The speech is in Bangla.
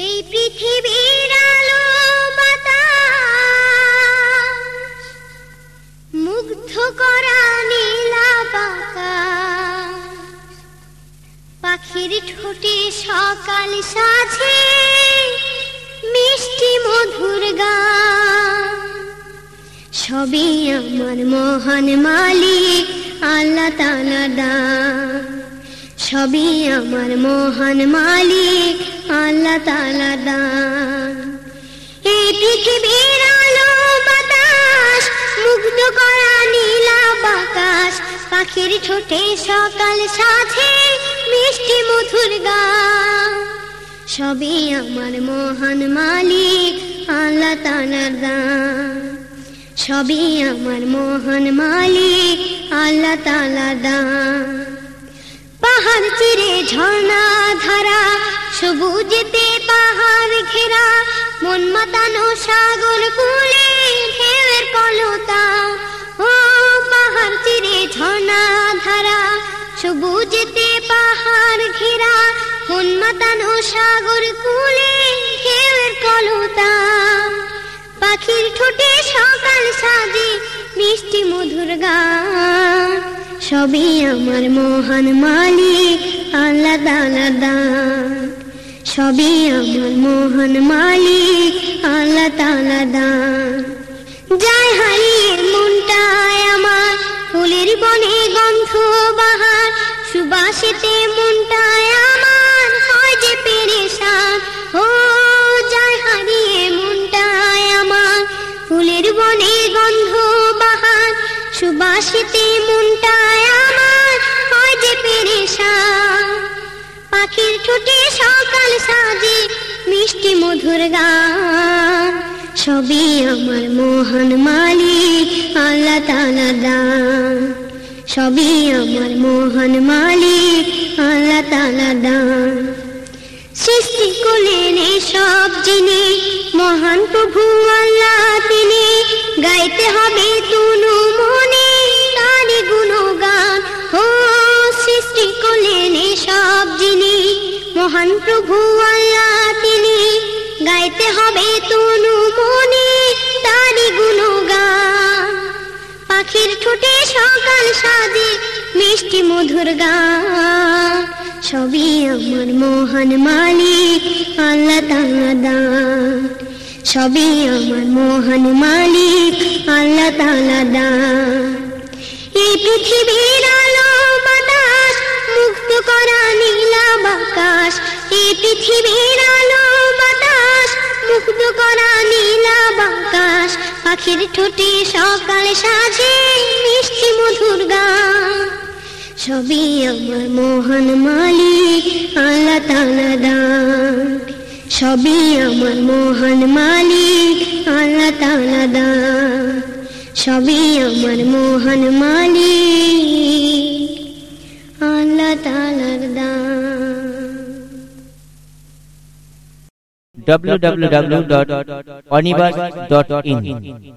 এই পৃথিবীর আলো বাতাস, মুগ্ধ করা নীলা পাখির ঠোঁটে সকাল সাজে মিষ্টি মধুর গান। সবই আমার মহান মালিক, আল্লাহ তালা দান। সবই আমার মহান মালিক আল্লাহ তালা দান। এই পৃথিবীর আলো, বাতাস, মুগ্ধ করা নীলা বাতাস পাখির ঠোঁটে সকাল সাথে মিষ্টি মধুর গান। সবই আমার মহান মালিক, আল্লাহ তালার দান। সবই আমার মহান মালিক, আল্লাহ তালা দান। পাহাড় চিরে ঝর্ণা ধারা সবুজেতে পাহাড় ঘেরা, মন মাতানো সাগর কুলে ঢেউয়ের কলতা। ও পাহাড় চিরে ঝর্ণা ধারা, সবুজেতে পাহাড় ঘেরা, মন মাতানো সাগর কুলে ঢেউয়ের কলতা। পাখির ঠোঁটে সকাল সাজে মিষ্টি মধুর গান সবই আমার মহান মালিক, আলাদা আলাদা সবই আমার মোহন মালিক আলাদা আলাদা যায় হারিয়ে মনটায় আমার ফুলের বনে গন্ধ বাহার, সুবাসেতে মনটায় আমার হয় যে পেরেশান। ও যায় হারিয়ে মনটায় আমার ফুলের বনে গন্ধ বাহার, সুবাসিতে মনটায় মিষ্টি মধুর গান, সবই আমার মহান মালিক, আল্লাহ তালা দান। সবই আমার মহান মালিক, আল্লাহ তালা দান। সৃষ্টি করলেন সব যিনি মহান প্রভু আল্লাহ তিনি, গাইতে হবে মহান প্রভু আল্লাহ তিনি গাইতে হবে তুনু মনে তারি গুণগান। পাখির ঠোঁটে সকাল সাজে মিষ্টি মধুর গান। সবই আমার মহান মালিক, আল্লাহ তালা দান। সবই আমার মহান মালিক, আল্লাহ তালা দান। এই পৃথিবীর পৃথিবীর আলো, বাতাস মুক্ত করা পাখির ঠোঁটে সাজে মিষ্টি মধুর গান। সবই আমার মহান মালিক, আল্লাহ তালা দান। সবই আমার মহান মালিক, আল্লাহ তালা দান। সবই আমার মহান মালিক, আল্লাহ তালার দান। www.onibus.in